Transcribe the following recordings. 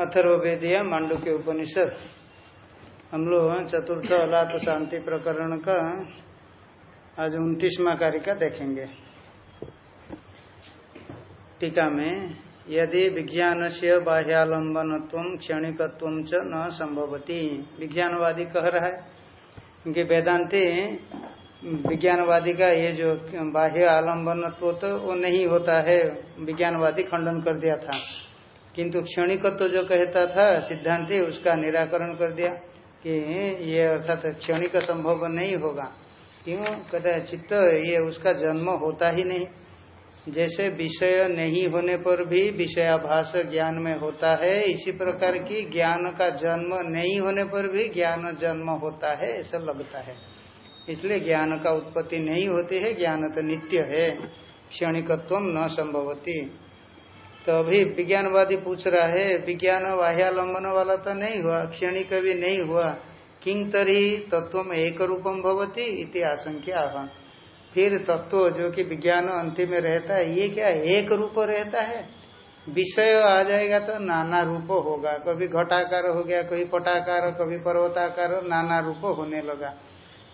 अथर्वेदिया मांडू के उपनिषद। हम लोग चतुर्थ अलात शांति प्रकरण का आज उन्तीसवा कारिका देखेंगे। टीका में, यदि विज्ञान से बाह्यालंबन क्षणिकत्व च न संभवती। विज्ञानवादी कह रहा है क्योंकि वेदांति विज्ञानवादी का ये जो बाह्य आलंबन तो वो नहीं होता है, विज्ञानवादी खंडन कर दिया था। किंतु क्षणिकत्व तो जो कहता था, सिद्धांति, उसका निराकरण कर दिया कि ये अर्थात क्षणिक संभव नहीं होगा। क्यों? कहता है, चित्त, ये उसका जन्म होता ही नहीं। जैसे विषय नहीं होने पर भी विषयाभास ज्ञान में होता है, इसी प्रकार की ज्ञान का जन्म नहीं होने पर भी ज्ञान जन्म होता है, ऐसा लगता है। इसलिए ज्ञान का उत्पत्ति नहीं होती है, ज्ञान तो नित्य है क्षणिकत्व न संभवती। तो अभी विज्ञानवादी पूछ रहा है, विज्ञान बाह्यालंबन वाला तो नहीं हुआ, क्षणिक भी नहीं हुआ किंग तरी तत्व एक रूपम भवती इति आशंका फिर तत्व जो कि विज्ञान अंतिम में रहता है, ये क्या एक रूप रहता है? विषय आ जाएगा तो नाना रूप होगा, कभी घटाकार हो गया, कभी पटाकार, कभी पर्वताकार, नाना रूप होने लगा।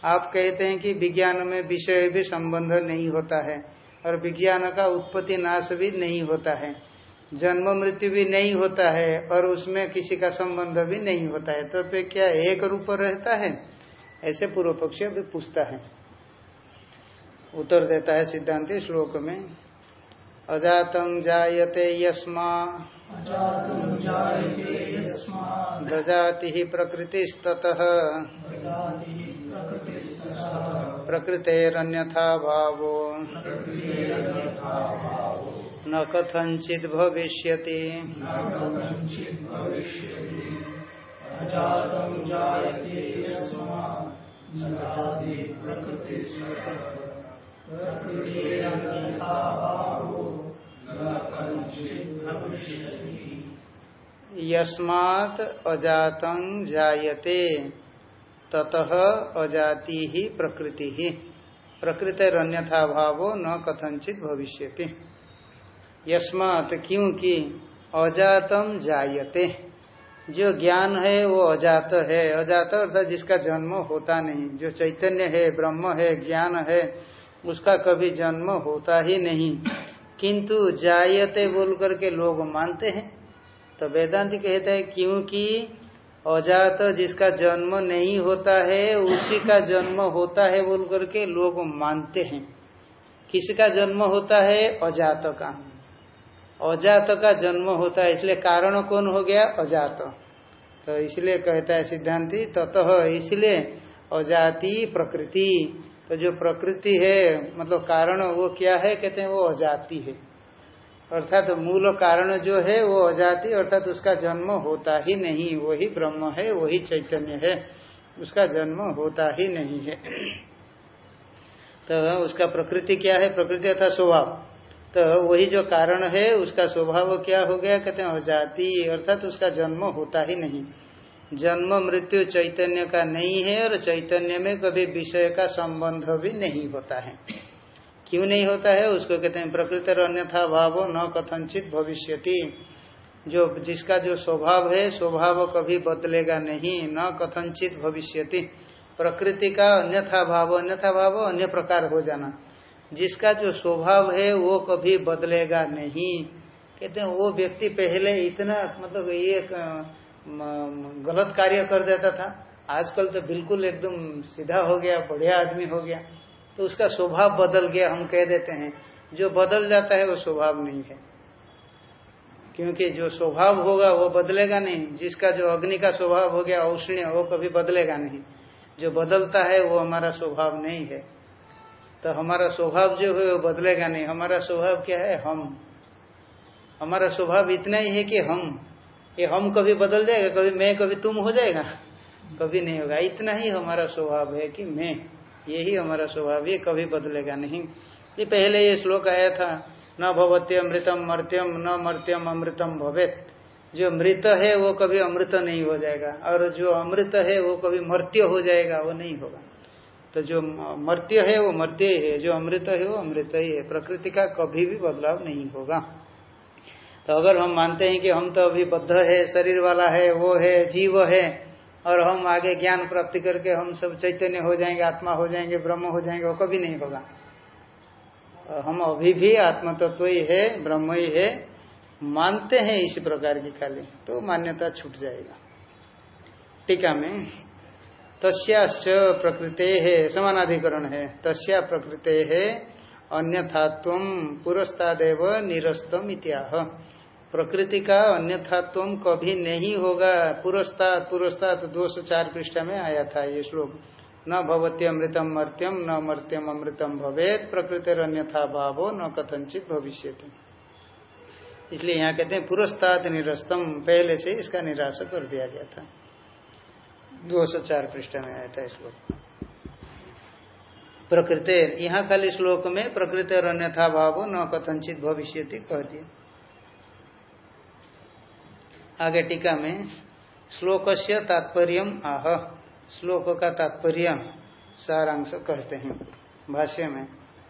आप कहते हैं कि विज्ञान में विषय भी संबंध नहीं होता है और विज्ञान का उत्पत्ति नाश भी नहीं होता है। जन्म मृत्यु भी नहीं होता है और उसमें किसी का संबंध भी नहीं होता है। तो पे क्या एक रूप रहता है? ऐसे पूर्व पक्ष भी पूछता है। उत्तर देता है सिद्धांत श्लोक में अजातं जायते यस्मा। दजाति प्रकृतिस्ततः। प्रकृतेरन्यथा भावो न कथंचित भविष्य यस्मात् अजातं जायते। ततः अजाति ही प्रकृति। ही प्रकृतिरन्यथा भावो न कथंचित भविष्यति। यस्मात क्योंकि अजातम जायते। जो ज्ञान है, वो अजात है। अजात अर्थात जिसका जन्म होता नहीं। जो चैतन्य है, ब्रह्म है, ज्ञान है, उसका कभी जन्म होता ही नहीं। किंतु जायते बोल करके लोग मानते हैं। तो वेदांत कहता है, क्योंकि अजात जिसका जन्म नहीं होता है, उसी का जन्म होता है बोल करके लोग मानते हैं। किसका जन्म होता है? अजात का। अजात का जन्म होता है, इसलिए कारण कौन हो गया? अजात। तो इसलिए कहता है सिद्धांति, ततः इसलिए अजाति प्रकृति। तो जो प्रकृति है मतलब कारण वो क्या है? कहते हैं वो अजाति है। अर्थात तो मूल कारण जो है वो अजाति, अर्थात तो उसका जन्म होता ही नहीं। वही ब्रह्म है, वही चैतन्य है। उसका जन्म होता ही नहीं है। तो उसका प्रकृति क्या है? प्रकृति अर्थात स्वभाव। तो वही जो कारण है, उसका स्वभाव क्या हो गया? कहते हैं जाति अर्थात तो उसका जन्म होता ही नहीं। जन्म, मृत्यु, चैतन्य का नहीं है और चैतन्य में कभी विषय का संबंध भी नहीं होता है। क्यों नहीं होता है? उसको कहते हैं प्रकृति अन्यथा भाव न कथनचित भविष्यति। जो, जिसका जो स्वभाव है, स्वभाव कभी बदलेगा नहीं। न कथनचित भविष्यति। प्रकृति का अन्यथा भाव अन्यथा भाव, अन्य प्रकार हो जाना। जिसका जो स्वभाव है, वो कभी बदलेगा नहीं। कहते हैं, वो व्यक्ति पहले इतना मतलब ये गलत कार्य कर देता था। आजकल तो बिल्कुल एकदम सीधा हो गया, बढ़िया आदमी हो गया। तो उसका स्वभाव बदल गया, हम कह देते हैं। जो बदल जाता है, वो स्वभाव नहीं है। क्योंकि जो स्वभाव होगा, वो बदलेगा नहीं। जिसका जो अग्नि का स्वभाव हो गया, औष्ण्य, वो कभी बदलेगा नहीं। जो बदलता है, वो हमारा स्वभाव नहीं है। तो हमारा स्वभाव जो है, वो बदलेगा नहीं। हमारा स्वभाव क्या है? हम। हमारा स्वभाव इतना ही है कि हम। ये हम कभी बदल जाएगा, कभी मैं, कभी तुम हो जाएगा। कभी नहीं होगा। इतना ही हमारा स्वभाव है कि मैं। यही हमारा स्वभाव, ये कभी बदलेगा नहीं। ये पहले ये श्लोक आया था, न भवत्य अमृतम मर्त्यम, न मर्त्यम अमृतम भवेत। जो मृत है, वो कभी अमृत नहीं हो जाएगा। और जो अमृत है, वो कभी मर्त्य हो जाएगा, वो नहीं होगा। तो जो मर्त्य है, वो मर्त्य ही है। जो अमृत है, वो अमृत ही है। प्रकृति का कभी भी बदलाव नहीं होगा। तो अगर हम मानते हैं कि हम तो अभी बद्ध है, शरीर वाला है, वो है, जीव है और हम आगे ज्ञान प्राप्ति करके हम सब चैतन्य हो जाएँगे, आत्मा हो जाएँगे, ब्रह्म हो जाएँगे, वो कभी नहीं होगा। हम अभी भी आत्म तत्व ही है ब्रह्म ही है मानते हैं इस प्रकार की खाली तो मान्यता छूट जाएगा। टीका में, तस्याश्च प्रकृते है, समानाधिकरण है। तस्या प्रकृते है अन्यथात्व पुरस्तादेव निरस्तम इत्याह। प्रकृति का अन्यथात्व कभी नहीं होगा। पुरस्ताद पुरस्ताद दो सौ चार पृष्ठ में आया था ये श्लोक। न भवती अमृतम, मर्त्यम, न मर्त्यम, अमृतम भवेत। प्रकृति अन्यथा भावो, न कथनचित भविष्य इसलिए यहाँ कहते हैं पुरस्ताद निरस्तम। पहले से इसका निराश कर दिया गया था। दो सौ चार पृष्ठ में आया था श्लोक। प्रकृति यहाँ खाली श्लोक में प्रकृति और अन्यथा भाव, न कथनचित भविष्य कह दिए आगे टीका में श्लोक से तात्पर्य आह। श्लोक का तात्पर्य सारांश कहते हैं। भाष्य में,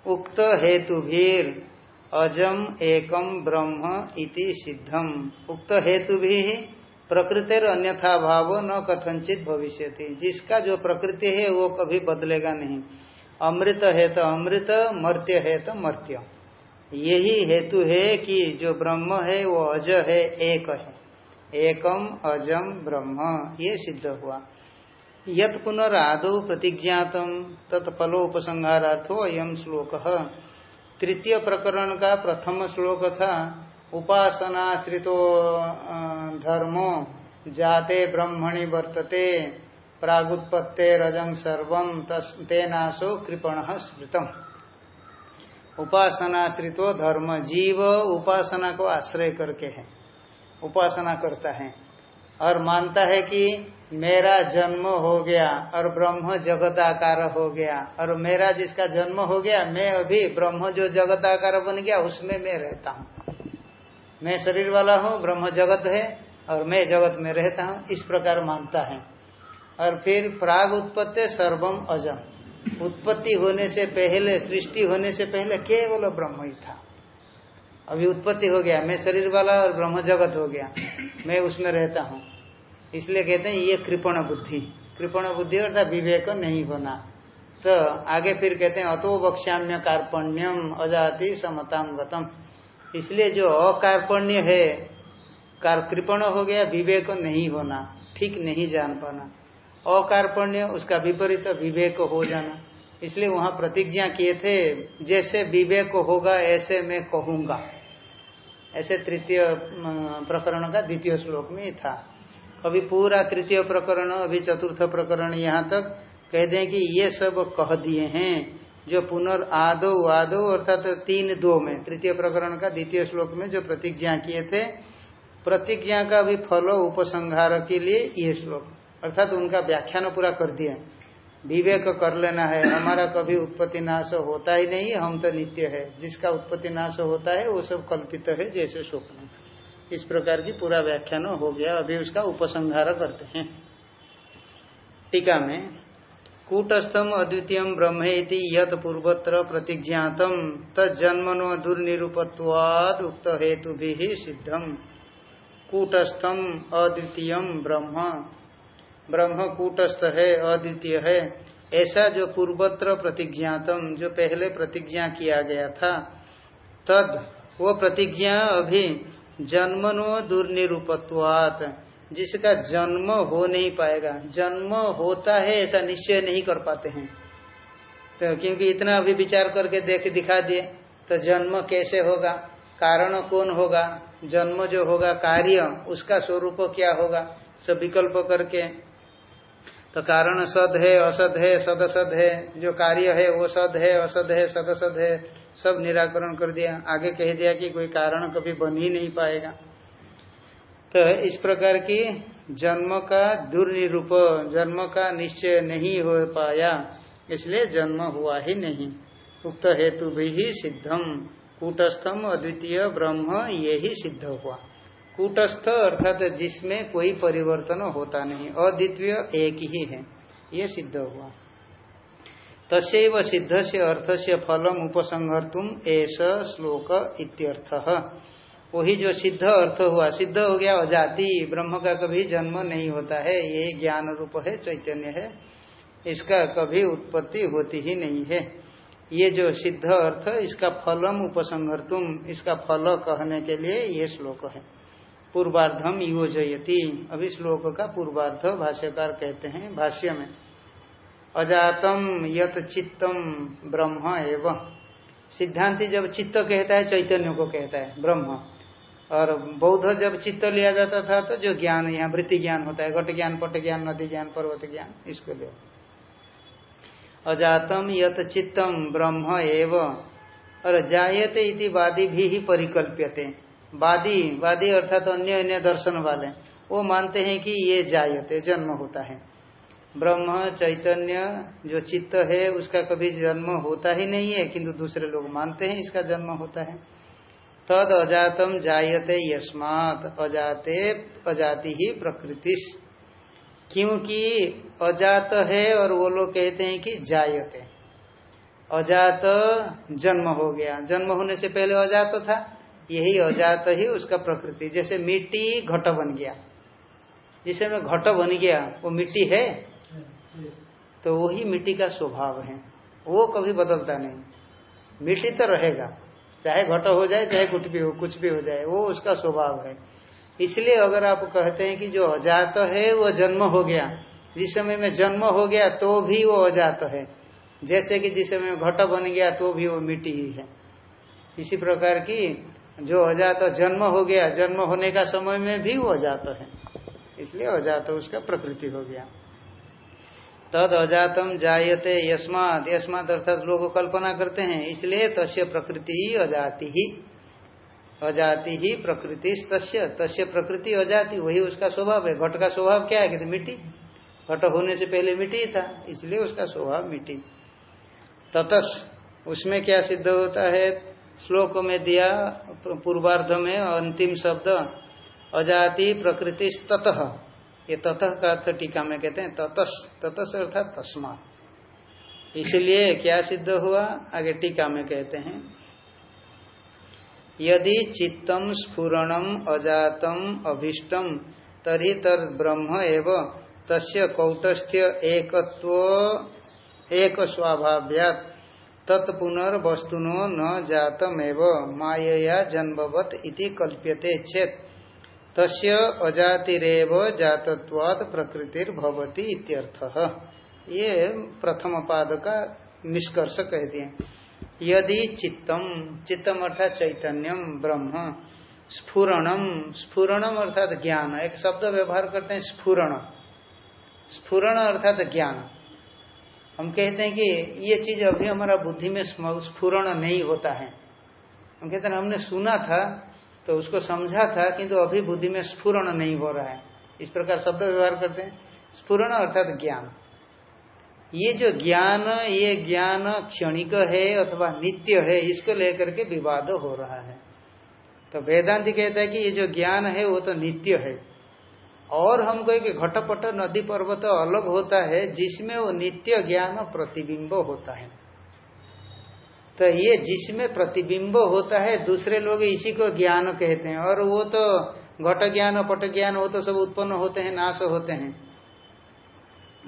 उक्त हेतु भीर अजम एकम ब्रह्म इति सिद्धम। उक्त हेतु भी प्रकृतिर अन्यथा भाव न कथनचित भविष्य जिसका जो प्रकृति है, वो कभी बदलेगा नहीं। अमृत है तो अमृत, मर्त्य है तो मर्त्य। यही हेतु है कि जो ब्रह्म है, वो अज है, एक है। एकम अजम ब्रह्म। ये सिद्ध हुआ। यत पुनरादो प्रतिज्ञातम तत्फलोपसंहारार्थो अयम श्लोक। तृतीय प्रकरण का प्रथम श्लोक था, उपासनाश्रितो धर्मो, जाते ब्रह्मणि वर्तते, प्रागुत्पत्ते रजं सर्व तेनाशो कृपण स्मृतम। उपासनाश्रितो धर्म, जीव उपासना को आश्रय करके है। उपासना करता है और मानता है कि मेरा जन्म हो गया और ब्रह्म जगताकार हो गया और मेरा जिसका जन्म हो गया, मैं अभी ब्रह्म जो जगताकार बन गया, उसमें मैं रहता हूँ। मैं शरीर वाला हूँ, ब्रह्म जगत है और मैं जगत में रहता हूँ, इस प्रकार मानता है। और फिर प्राग उत्पत्ति सर्वम अजम। उत्पत्ति होने से पहले, सृष्टि होने से पहले केवल ब्रह्म ही था। अभी उत्पत्ति हो गया। मैं शरीर वाला और ब्रह्म जगत हो गया। मैं उसमें रहता हूँ। इसलिए कहते हैं, ये कृपण बुद्धि। कृपण बुद्धि अर्थात विवेक नहीं होना। तो आगे फिर कहते हैं, अतो बक्ष्याम्य कार्पण्यम अजाति समताम गतम। इसलिए जो अकार्पण्य है, कार कृपण हो गया, विवेक नहीं होना, ठीक नहीं जान पाना। अकार्पण्य, उसका विपरीत विवेक हो जाना। इसलिए वहाँ प्रतिज्ञा किए थे, जैसे विवेक होगा, ऐसे मैं कहूँगा। ऐसे तृतीय प्रकरण का द्वितीय श्लोक में था। अभी पूरा तृतीय प्रकरण, अभी चतुर्थ प्रकरण यहाँ तक कह दें कि ये सब कह दिए हैं, जो पुनर् आदो आदो अर्थात तीन दो में, तृतीय प्रकरण का द्वितीय श्लोक में जो प्रतिज्ञा किए थे, प्रतिज्ञा का भी फल उपसंहार के लिए ये श्लोक। अर्थात उनका व्याख्यान पूरा कर दिया। विवेक कर लेना है। हमारा कभी उत्पत्ति नाश होता ही नहीं, हम तो नित्य है। जिसका उत्पत्ति नाश होता है, वो सब कल्पित है जैसे स्वप्न। इस प्रकार की पूरा व्याख्यान हो गया। अभी उसका उपसंहार करते हैं। टीका में, कूटस्थम अद्वितीय ब्रह्म यत पूर्वत्र प्रतिज्ञातम तन्मनो दुर्निरूपत्वाद उक्त हेतु भी सिद्धम। कूटस्थम अद्वितीय ब्रह्म। ब्रह्म कूटस्थ है, अद्वितीय है। ऐसा जो पूर्वत्र प्रतिज्ञातम, जो पहले प्रतिज्ञा किया गया था, तद वो प्रतिज्ञा अभी जन्मनो दुर्निरूपत्वात, जिसका जन्म हो नहीं पाएगा। जन्म होता है, ऐसा निश्चय नहीं कर पाते हैं। तो क्योंकि इतना अभी विचार करके देख दिखा दिए तो जन्म कैसे होगा? कारण कौन होगा? जन्म जो होगा, कार्य, उसका स्वरूप क्या होगा? सब विकल्प करके तो कारण सद है, असद है सद है, जो कार्य है वो सद है, असद है सद असद है, सब निराकरण कर दिया। आगे कह दिया कि कोई कारण कभी बन ही नहीं पाएगा। तो इस प्रकार की जन्म का दुर्निरूप, जन्म का निश्चय नहीं हो पाया, इसलिए जन्म हुआ ही नहीं। उक्त हेतु भी ही सिद्धम। कूटस्थम, अद्वितीय ब्रह्म, ये ही सिद्ध हुआ। कूटस्थ अर्थात जिसमें कोई परिवर्तन होता नहीं, अद्वितीय एक ही है। ये सिद्ध हुआ। तस्व सिद्ध से अर्थ से फलम उपसंहर्तुम ऐसा श्लोक इत्यर्थ। वही जो सिद्ध अर्थ हुआ, सिद्ध हो गया, अजाति, ब्रह्म का कभी जन्म नहीं होता है, ये ज्ञान रूप है, चैतन्य है, इसका कभी उत्पत्ति होती ही नहीं है। ये जो सिद्ध अर्थ, इसका फलम उपसंहर्तुम, इसका फल कहने के लिए ये श्लोक है। पूर्वार्धम योजयती। अभी श्लोक का पूर्वार्ध भाष्यकार कहते हैं भाष्य में। अजातम यत चित्तम ब्रह्म एवं। सिद्धांति जब चित्त कहता है, चैतन्य को कहता है, ब्रह्म। और बौद्ध जब चित्त लिया जाता था तो जो ज्ञान, यहाँ वृत्ति ज्ञान होता है, घट ज्ञान, पट ज्ञान, नदी ज्ञान, पर्वत ज्ञान, इसको लिया। अजातम यत चित्तम ब्रह्म एव। और जायते इति वादी भी ही परिकल्प्यते। वादी वादी अर्थात अन्य अन्य दर्शन वाले, वो मानते हैं कि ये जायते, जन्म होता है। ब्रह्म, चैतन्य, जो चित्त है, उसका कभी जन्म होता ही नहीं है, किंतु दूसरे लोग मानते हैं इसका जन्म होता है। तद अजातम जायते यस्मात, अजाते, अजाति ही प्रकृति क्योंकि अजात है और वो लोग कहते हैं कि जायते। अजात जन्म हो गया। जन्म होने से पहले अजात था। यही अजात ही उसका प्रकृति। जैसे मिट्टी घट बन गया। जिसे में घट बन गया, वो मिट्टी है? तो वही मिट्टी का स्वभाव है। वो कभी बदलता नहीं। मिट्टी तो रहेगा। चाहे घट हो जाए, चाहे कुछ भी हो, कुछ भी हो जाए, वो उसका स्वभाव है। इसलिए अगर आप कहते हैं कि जो अजात है, वो जन्म हो गया। जिस समय में जन्म हो गया तो भी वो अजात है। जैसे कि जिस समय घट बन गया तो भी वो मिट्टी ही है। इसी प्रकार की जो अजात जन्म हो गया, जन्म होने का समय में भी वो अजात है। इसलिए अजात उसका प्रकृति हो गया। तद अजातम जायते यस्मात यस्मात अर्थात लोग कल्पना करते हैं, इसलिए तस्य प्रकृति ही अजाति ही। अजाति ही प्रकृति तस्य तस्य प्रकृति अजाति वही उसका स्वभाव है। घट का स्वभाव क्या है? कहते मिट्टी। घट होने से पहले मिट्टी था, इसलिए उसका स्वभाव मिट्टी। ततस उसमें क्या सिद्ध होता है? श्लोक में दिया पूर्वार्ध में, अंतिम शब्द, अजाति प्रकृति ततः ये ततः का अर्थ टीका में कहते हैं, ततस ततस अर्थात तस्मा इसलिए क्या सिद्ध हुआ? आगे टीका में कहते हैं, यदि चित्तम स्फुरणम अजातम अभिष्टम, तरी तर ब्रह्म एव, तस्य कौटस्थ्य एकत्व एक स्वाभाव्यात तत्पुनर्वस्तुनो न जातमेव, मायया जन्मवत इति कल्प्यते चेत। तस्य अजातिरेव जातत्वात् प्रकृतिर्भवति इत्यर्थः। ये प्रथम पाद का निष्कर्ष कह दिए यदि चित्तम चित्तम अर्थात चैतन्यम ब्रह्म, स्फुरणम स्फुरणम अर्थात ज्ञान, एक शब्द व्यवहार करते हैं स्फुरण। स्फुरण अर्थात ज्ञान। हम कहते हैं कि ये चीज़ अभी हमारा बुद्धि में स्फुरण नहीं होता है। हम कहते हैं हमने सुना था तो उसको समझा था, किंतु अभी बुद्धि में स्फुरण नहीं हो रहा है। इस प्रकार शब्द व्यवहार करते हैं। स्फुरण अर्थात ज्ञान। ये जो ज्ञान, ये ज्ञान क्षणिक है अथवा नित्य है, इसको लेकर के विवाद हो रहा है। तो वेदांति कहता है कि ये जो ज्ञान है, वो तो नित्य है। और हम कहे कि घटपट नदी पर्वत अलग होता है, जिसमें वो नित्य ज्ञान प्रतिबिंब होता है। तो ये जिसमें प्रतिबिंब होता है, दूसरे लोग इसी को ज्ञान कहते हैं। और वो तो घट ज्ञान, पट ज्ञान, वो तो सब उत्पन्न होते हैं, नाश होते हैं।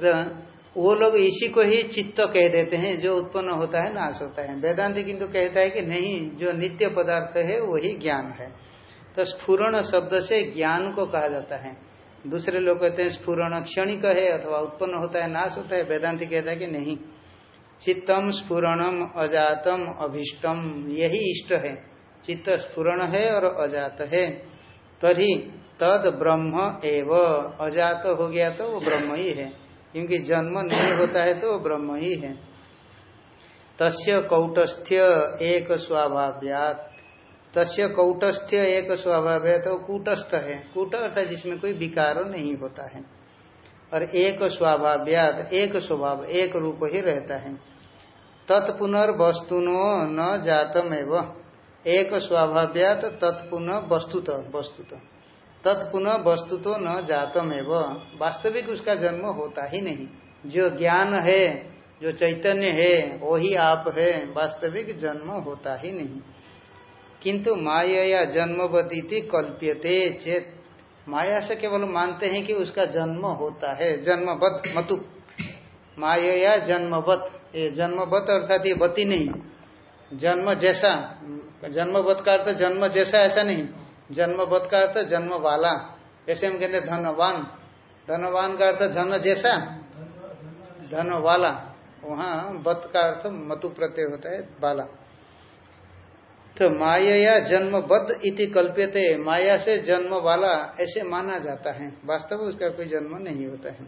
तो वो लोग इसी को ही चित्त कह देते हैं, जो उत्पन्न होता है, नाश होता है। वेदांति किंतु कहता है कि नहीं, जो नित्य पदार्थ है, वही ज्ञान है। तो स्फुरण शब्द से ज्ञान को कहा जाता है। दूसरे लोग कहते हैं स्फुरण क्षणिक है अथवा उत्पन्न होता है, नाश होता है। वेदांति कहता है कि नहीं। चित्तम स्फुरणम अजातम अभिष्टम, यही इष्ट है। चित्त स्फुरण है और अजात है। तरी तद ब्रह्म एव। अजात हो गया तो वो ब्रह्म ही है। क्योंकि जन्म नहीं होता है तो वो ब्रह्म ही है। तस्य कौटस्थ्य एक स्वाभाव्यात। तस्य कौटस्थ्य एक स्वभाव्य तो कूटस्थ है। कूट अर्थात जिसमें कोई विकार नहीं होता है। और एक स्वाभाव्यात एक स्वभाव, एक रूप ही रहता है। तत्पुनर्वस्तुनो न जातम एवं एक स्वाभाव्यात तत्पुनः वस्तुत वस्तुत। तत्पुनः वस्तु तो न जातम एवं वास्तविक उसका जन्म होता ही नहीं। जो ज्ञान है, जो चैतन्य है, वही आप है। वास्तविक जन्म होता ही नहीं। किंतु माया या जन्मवती कल्प्यते चेत माया से केवल मानते हैं कि उसका जन्म होता है, जन्मवत, मतु। माया जन्मवत, ये जन्मवत अर्थात ये बती नहीं। जन्म जैसा, जन्मवत का अर्थ जन्म जैसा ऐसा नहीं। जन्मवत का अर्थ जन्म वाला जैसे हम कहते धनवान। धनवान का अर्थ धन जैसा। धन वाला वहाँ बत का अर्थ मतु प्रत्यय होता है, बाला। तो माया या जन्मबद्ध इति कल्प्यते। माया से जन्म वाला ऐसे माना जाता है। वास्तव में उसका कोई जन्म नहीं होता है।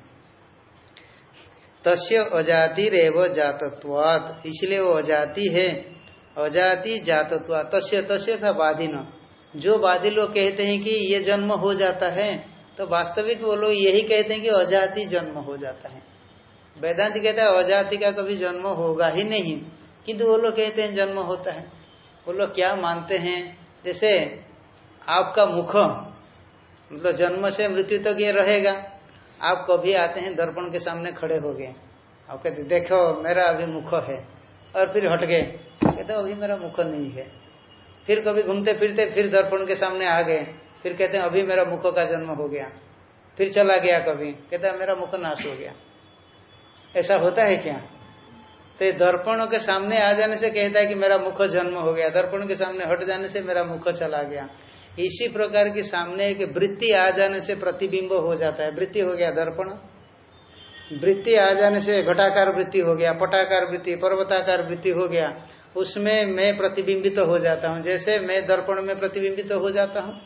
तस्य अजाति रेव जातत्वात। इसलिए वो अजाति है। अजाति जातत्वा तस्य तस्य था बाधिन जो बादी लोग कहते हैं कि ये जन्म हो जाता है तो वास्तविक वो लोग यही कहते हैं कि अजाति जन्म हो जाता है। वेदांत कहता है, अजाति का कभी जन्म होगा ही नहीं। किंतु वो लोग कहते हैं जन्म होता है। वो लोग क्या मानते हैं? जैसे आपका मुख मतलब जन्म से मृत्यु तक तो ये रहेगा। आप कभी आते हैं दर्पण के सामने खड़े हो गए। आप कहते, देखो, मेरा अभी मुख है। और फिर हट गए। कहते, अभी मेरा मुख नहीं है। फिर कभी घूमते फिरते फिर दर्पण के सामने आ गए। फिर कहते हैं अभी मेरा मुख का जन्म हो गया। फिर चला गया कभी। कहता, मेरा मुख नाश हो गया। ऐसा होता है क्या? तो दर्पण के सामने आ जाने से कहता है कि मेरा मुख जन्म हो गया। दर्पण के सामने हट जाने से मेरा मुख चला गया। इसी प्रकार की सामने एक वृत्ति आ जाने से प्रतिबिंब हो जाता है। वृत्ति हो गया दर्पण। वृत्ति आ जाने से घटाकार वृत्ति हो गया, पटाकार वृत्ति, पर्वताकार वृत्ति हो गया। उसमें मैं प्रतिबिंबित तो हो जाता हूँ। जैसे मैं दर्पण में प्रतिबिंबित तो हो जाता हूँ।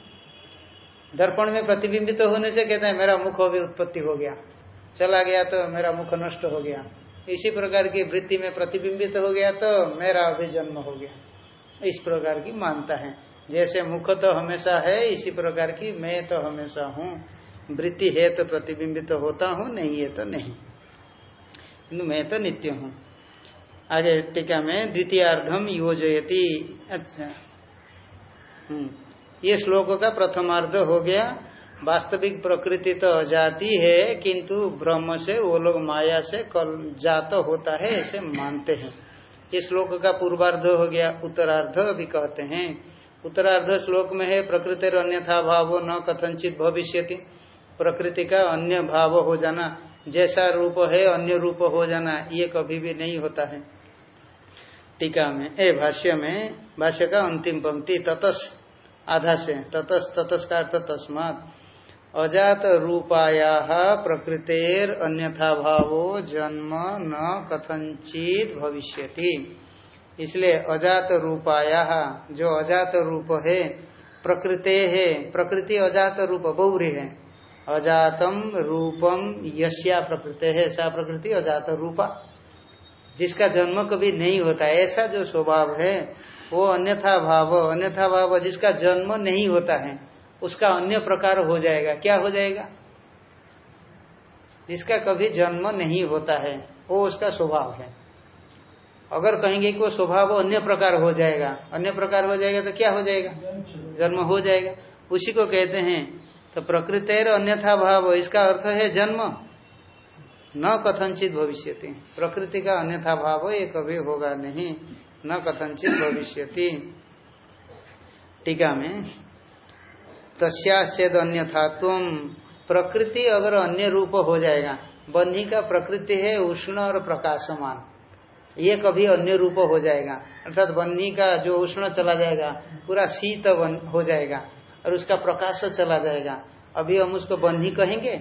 दर्पण में प्रतिबिंबित तो होने से कहते हैं, मेरा मुख अभी उत्पत्ति हो गया। चला गया तो मेरा मुख नष्ट हो गया। इसी प्रकार की वृत्ति में प्रतिबिंबित हो गया तो मेरा अभी जन्म हो गया। इस प्रकार की मानता है। जैसे मुख तो हमेशा है, इसी प्रकार की मैं तो हमेशा हूँ। वृत्ति है तो प्रतिबिंबित तो होता हूँ, नहीं है तो नहीं। मैं तो नित्य हूँ। आगे टीका में द्वितीय द्वितीयार्धम योजयती। अच्छा। हम्म। ये श्लोक का प्रथमार्ध हो गया। वास्तविक प्रकृति तो अजाति है, किंतु ब्रह्म से, वो लोग माया से कल जात होता है, ऐसे मानते हैं। ये श्लोक का पूर्वार्ध हो गया, उत्तरार्ध भी कहते हैं। उत्तरार्ध श्लोक में है प्रकृति अन्यथा भाव न कथनचित भविष्यति। प्रकृति का अन्य भाव हो जाना, जैसा रूप है, अन्य रूप हो जाना, ये कभी भी नहीं होता है। टीका में, ए, भाष्य में, भाष्य का अंतिम पंक्ति, ततस आधा से ततस ततस का अर्थ तस्मात अजात रूपाया प्रकृतेर अन्यथा भावो जन्म न कथनचित भविष्यति। इसलिए अजात रूपाया जो अजात रूप है, प्रकृते है, प्रकृति अजात रूप बहुरी है। अजातम रूपम यश्या प्रकृति है, सा प्रकृति अजात रूपा। जिसका जन्म कभी नहीं होता, ऐसा जो स्वभाव है, वो अन्यथा भाव अन्यथा भाव जिसका जन्म नहीं होता है। उसका अन्य प्रकार हो जाएगा। क्या हो जाएगा? जिसका कभी जन्म नहीं होता है, वो उसका स्वभाव है। अगर कहेंगे कि वो स्वभाव अन्य प्रकार हो जाएगा, अन्य प्रकार हो जाएगा तो क्या हो जाएगा? जन्म हो जाएगा। उसी को कहते हैं तो प्रकृति अन्यथा भाव, इसका अर्थ है जन्म। न कथनचित भविष्य प्रकृति का अन्यथा भाव ये कभी होगा नहीं। न कथनचित भविष्य टीका में तस्याश्चेद अन्यथा तुम प्रकृति अगर अन्य रूप हो जाएगा बन्ही का प्रकृति है उष्ण और प्रकाशमान। ये कभी अन्य रूप हो जाएगा, अर्थात बन्ही का जो उष्ण चला जाएगा, पूरा शीत हो जाएगा, और उसका प्रकाश चला जाएगा। अभी हम उसको बन्ही कहेंगे?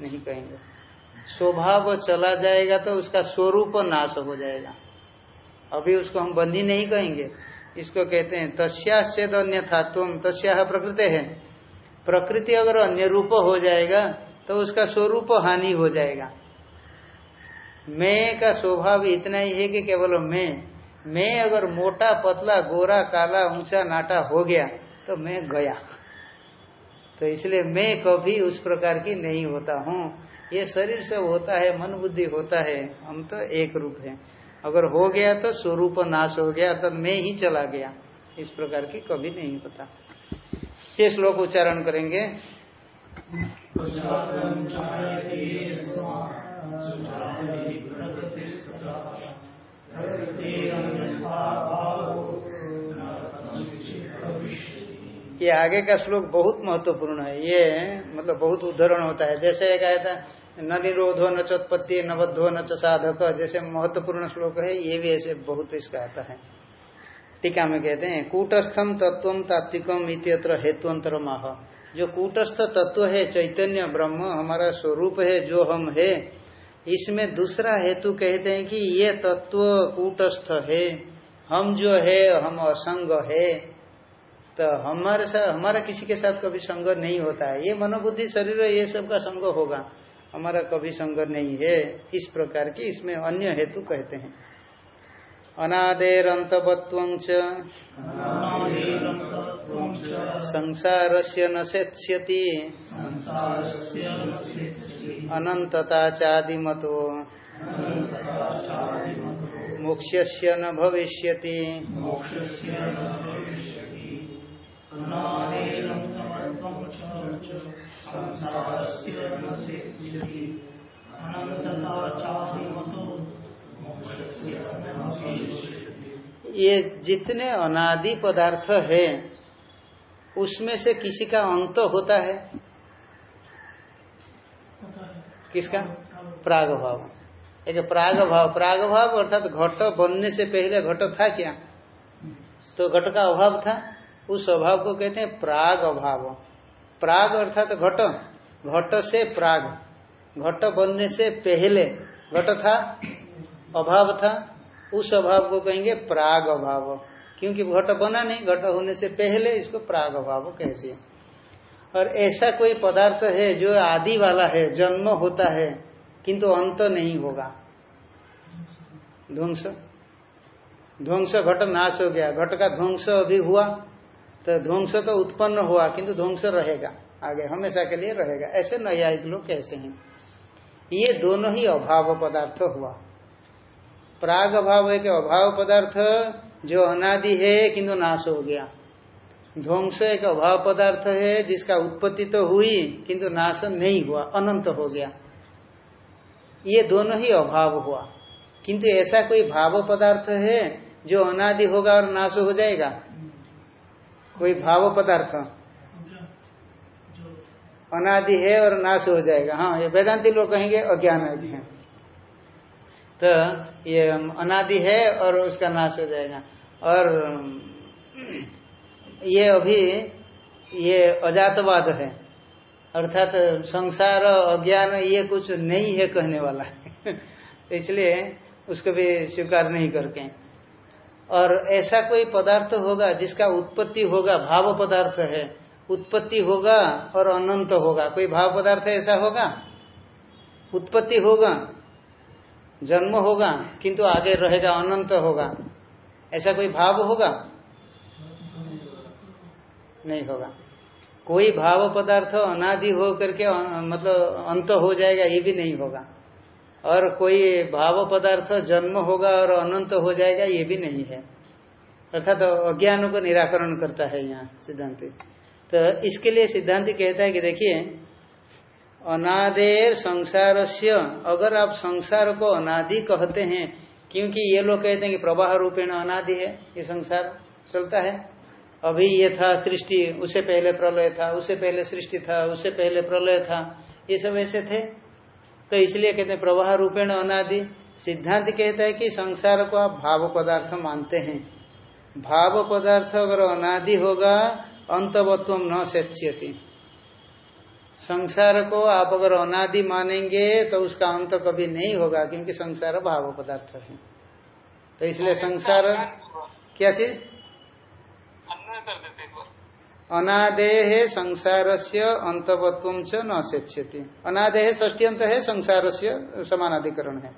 नहीं कहेंगे। स्वभाव चला जाएगा तो उसका स्वरूप नाश हो जाएगा। अभी उसको हम बंधी नहीं कहेंगे। इसको कहते हैं तस्याश्चेद अन्य था तुम, तस्या प्रकृति है। प्रकृति अगर अन्य रूप हो जाएगा तो उसका स्वरूप हानि हो जाएगा। मैं का स्वभाव इतना ही है कि केवल मैं मैं अगर मोटा, पतला, गोरा, काला, ऊँचा, नाटा हो गया तो मैं गया। तो इसलिए मैं कभी उस प्रकार की नहीं होता हूँ। ये शरीर से होता है, मन बुद्धि होता है, हम तो एक रूप है। अगर हो गया तो स्वरूप नाश हो गया, अर्थात मैं ही चला गया। इस प्रकार की कभी नहीं होता। ये श्लोक उच्चारण करेंगे। ये आगे का श्लोक बहुत महत्वपूर्ण है। ये मतलब बहुत उदाहरण होता है। जैसे कहा था न निरोधो न चोत्पत्ति, न बद्धो न साधक, जैसे महत्वपूर्ण श्लोक है, ये भी ऐसे बहुत इसका आता है। टीका में कहते हैं कूटस्थम तत्व तात्विकम इत्यत्र हेतुअंतर माह जो कूटस्थ तत्व है, चैतन्य, ब्रह्म, हमारा स्वरूप है, जो हम है, इसमें दूसरा हेतु कहते हैं कि ये तत्व कूटस्थ है। हम जो है, हम असंग है। तो हमारे साथ हमारा किसी के साथ कभी संग नहीं होता है। ये मनोबुद्धि, शरीर, ये सब का संग होगा। हमारा कभी संग नहीं है। इस प्रकार की इसमें अन्य हेतु कहते हैं। अनादेर अंतवत्व संसार से न नश्यति अनंतता चादिमतो मोक्ष न ये जितने अनादि पदार्थ है, उसमें से किसी का अंत होता है? किसका? प्राग भाव एक प्राग भाव प्राग भाव अर्थात घट बनने से पहले घट था क्या? तो घट का अभाव था। उस अभाव को कहते हैं प्राग अभाव प्राग अर्थात तो घट। घट से प्राग। घट बनने से पहले घट था, अभाव था। उस अभाव को कहेंगे प्राग अभाव। क्योंकि घट बना नहीं, घट होने से पहले इसको प्राग अभाव कहते हैं। और ऐसा कोई पदार्थ है जो आदि वाला है, जन्म होता है, किंतु अंत नहीं होगा। ध्वंस। ध्वंस घट नाश हो गया। घट का ध्वंस अभी हुआ। तो ध्वंस तो उत्पन्न हुआ, किंतु ध्वंस रहेगा। आगे हमेशा के लिए रहेगा। ऐसे न्यायिक लोग कहते हैं? ये दोनों ही अभाव पदार्थ हुआ। प्राग अभाव कि अभाव पदार्थ जो अनादि है, किंतु नाश हो गया। ध्वंस एक अभाव पदार्थ है, जिसका उत्पत्ति तो हुई, किंतु नाश नहीं हुआ, अनंत हो गया। ये दोनों ही अभाव हुआ। किंतु ऐसा कोई भाव पदार्थ है, जो अनादि होगा और नाश हो जाएगा? कोई भाव पदार्थ। अनादि है और नाश हो जाएगा। हाँ ये वेदांति लोग कहेंगे अज्ञान आदि है। तो ये अनादि है और उसका नाश हो जाएगा। और ये अभी ये अजातवाद है। अर्थात संसार अज्ञान ये कुछ नहीं है कहने वाला। इसलिए उसको भी स्वीकार नहीं करके। और ऐसा कोई पदार्थ होगा जिसका उत्पत्ति होगा, भाव पदार्थ है, उत्पत्ति होगा और अनंत होगा। कोई भाव पदार्थ ऐसा होगा? उत्पत्ति होगा, जन्म होगा, किंतु आगे रहेगा, अनंत होगा। ऐसा कोई भाव होगा? नहीं होगा। कोई भाव पदार्थ अनादि हो करके मतलब अंत हो जाएगा, ये भी नहीं होगा। और कोई भाव पदार्थ जन्म होगा और अनंत हो जाएगा, ये भी नहीं है। अर्थात तो अज्ञान को निराकरण करता है यहाँ सिद्धांति। तो इसके लिए सिद्धांति कहता है कि देखिए, अनादेर संसार से अगर आप संसार को अनादि कहते हैं, क्योंकि ये लोग कहते हैं कि प्रवाह रूपेण अनादि है, ये संसार चलता है। अभी ये था सृष्टि, उसे पहले प्रलय था उससे पहले सृष्टि था उससे पहले प्रलय था, ये सब ऐसे थे। तो इसलिए कहते हैं, प्रवाह रूपेण अनादि। सिद्धांत कहता है कि संसार को आप भाव पदार्थ मानते हैं। भाव पदार्थ अगर अनादि होगा, अंतवत्व न सेच्यति संसार को आप अगर अनादि मानेंगे तो उसका अंत कभी नहीं होगा, क्योंकि संसार भाव पदार्थ है। तो इसलिए संसार, क्या चीज़? अनादेह संसार से अंतवत्व च न सेच्यति अनादेह ष्टी अंत है संसार से समानाधिकरण है।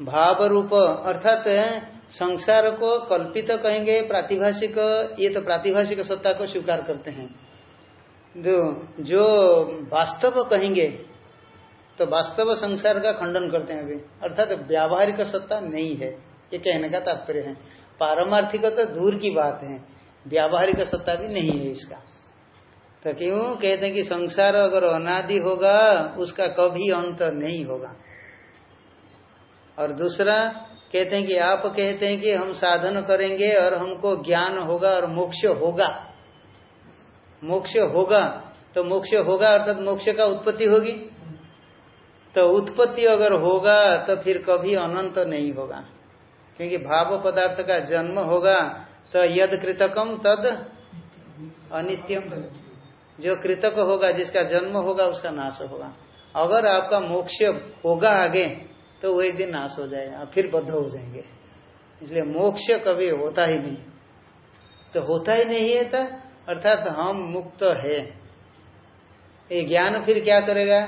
भाव रूप अर्थात संसार को कल्पित कहेंगे, प्रातिभाषिक, ये तो प्रातिभाषिक सत्ता को स्वीकार करते हैं। जो जो वास्तव कहेंगे तो वास्तव संसार का खंडन करते हैं अभी। अर्थात तो व्यावहारिक सत्ता नहीं है। ये कहने का तात्पर्य है। पारमार्थिक तो दूर की बात है। व्यावहारिक सत्ता भी नहीं है इसका। तो क्यों? कहते हैं कि संसार अगर अनादि होगा, उसका कभी अंत नहीं होगा। और दूसरा, कहते हैं कि आप कहते हैं कि हम साधन करेंगे और हमको ज्ञान होगा और मोक्ष होगा। मोक्ष होगा तो मोक्ष होगा अर्थात मोक्ष का उत्पत्ति होगी। तो उत्पत्ति अगर होगा तो फिर कभी अनंत नहीं होगा। क्योंकि भाव पदार्थ का जन्म होगा तो यद कृतकम तद अनित्यम। जो कृतक होगा, जिसका जन्म होगा, उसका नाश होगा। अगर आपका मोक्ष होगा आगे तो वो एक दिन नाश हो जाएगा फिर बद्ध हो जाएँगे। इसलिए मोक्ष कभी होता ही नहीं। तो होता ही नहीं है तो अर्थात हम मुक्त है। ये ज्ञान फिर क्या करेगा?